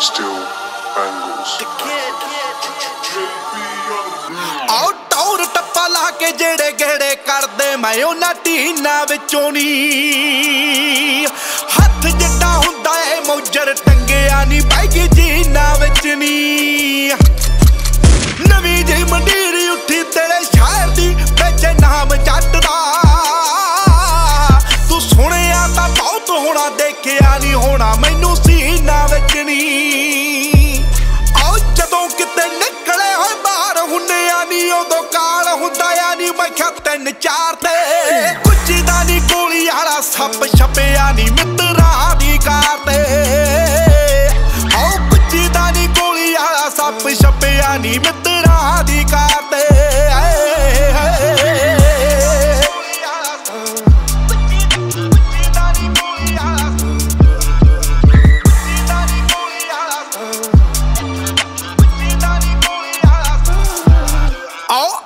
still bangles. ਆਉ ਟੌਰ ਟੱਪਾ ਲਾ ਕੇ ਜਿਹੜੇ ਗੇੜੇ ਕਰਦੇ ਮੈਂ ਉਹਨਾਂ ਟੀਨਾ ਵਿੱਚੋਂ ਨਹੀਂ ਹੱਥ ਜਿੱਡਾ ਹੁੰਦਾ ਏ ਮੌਜਰ ਟੰਗਿਆ ਨਹੀਂ ਪੈਗੀ ਜੀਨਾ ਵਿੱਚ ਨਹੀਂ ਨਵੀਂ ਜਿਹੀ ਮੰਡੀਰ ਉੱਠੀ ਤੇਰੇ ਸ਼ਾਇਰ ਦੀ ਵਿੱਚ ਨਾਮ ਜੱਟ ਦਾ ਤੂੰ ਸੁਣਿਆ ਤਾਂ ਬਹੁਤ ਹੋਣਾ ਦੇਖਿਆ ਨਹੀਂ ਹੋਣਾ ਛਪਿਆ ਨਹੀਂ ਮਿੱਤਰਾਂ ਦੀ ਕਾਰ ਤੇ ਆਓ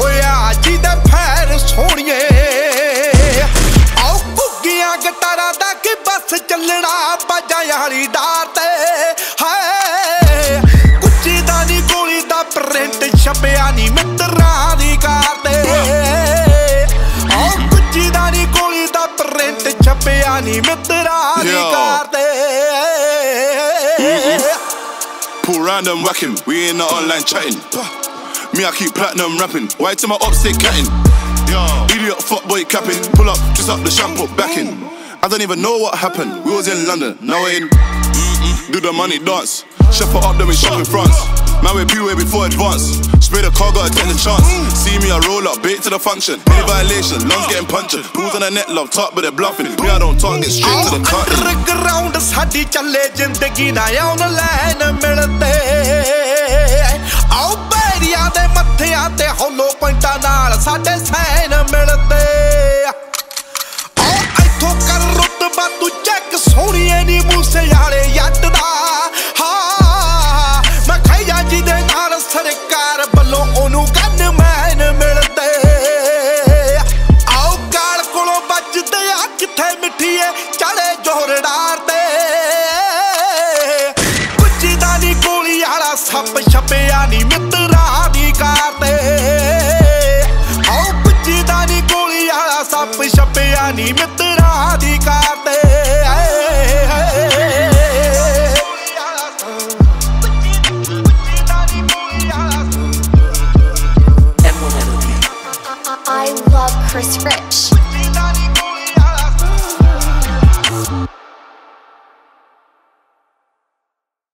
ਹੋਇਆ ਜਿਹਦੇ ਫੈਰ ਸੋਣੀਏ ਆਓ ਗੁੱਗੀਆਂ ਗਟਾਰਾਂ ਦਾ ਕੀ ਬੱਸ ਚੱਲਣਾ ਬਾਜਾਂ ਵਾਲੀ ਡਾਰ ਤੇ। ਹਾਏ ਕੁੱਚੀ ਦਾ ਨਹੀਂ ਗੋਲੀ ਦਾ ਪ੍ਰਿੰਟ ਛਪਿਆ ਨਹੀਂ ਮਿੱਤਰਾਂ ਦੀ ਕਾਰ ਤੇ। ਆਓ ਕੁੱਚੀ ਦਾ ਨਹੀਂ ਗੋਲੀ ਦਾ ਪ੍ਰਿੰਟ ਛਪਿਆ ਨਹੀਂ ਮਿੱਤਰਾਂ ਦੀ. ਕਾਰ ਤੇ। Pull round and we in the online chatting. Me, I keep platinum rapping. Why to my ops they catting? Idiot fuckboy capping. Pull up, twist up the shampoo, backing. I don't even know what happened. We was in London, now we're in. Do the money dance. Chef it up, then we shop in France. Man, we P way before advance. Spray the car, gotta take the chance. See me, I roll up, bait to the function. Any violation, lungs getting punctured. Pools on the net, love, talk, but they're bluffing. Me, I don't talk, get straight to the cut. Ground ਸਾਡੀ ਚੱਲੇ ਜ਼ਿੰਦਗੀ ਨਾ online ਮਿਲਦੇ ਆਓ ਸਾਡੇ ਸੈਨ ਮਿਲਦੇ ਆਓ ਇੱਥੋਂ ਕਰ ਰੁਤਬਾ ਤੂੰ ਚੈੱਕ ਸੋਹਣੀਏ ਨੀ ਮੂਸੇ ਵਾਲੇ ਜੱਟ ਦਾ। ਹਾਂ, ਮੈਂ ਖਾਇਆ ਜਿਹਦੇ ਨਾਲ ਸਰਕਾਰ ਵੱਲੋਂ ਉਹਨੂੰ ਗਨ ਮੈਨ ਮਿਲਦੇ ਆਓ ਗਾਲ ਕੋਲੋਂ ਵੱਜਦੇ ਆ, ਕਿੱਥੇ ਮਿੱਠੀਏ ਚੜੇ ਜੋਰਦਾਰ ਤੇ ਕੁੱਚੀ ਦਾ ਗੋਲੀ ਵਾਲਾ, ਸੱਪ ਛਪਿਆ ਨਹੀਂ ਆਓ ਮਿੱਤਰਾਂ ਦੀ ਕਾਰ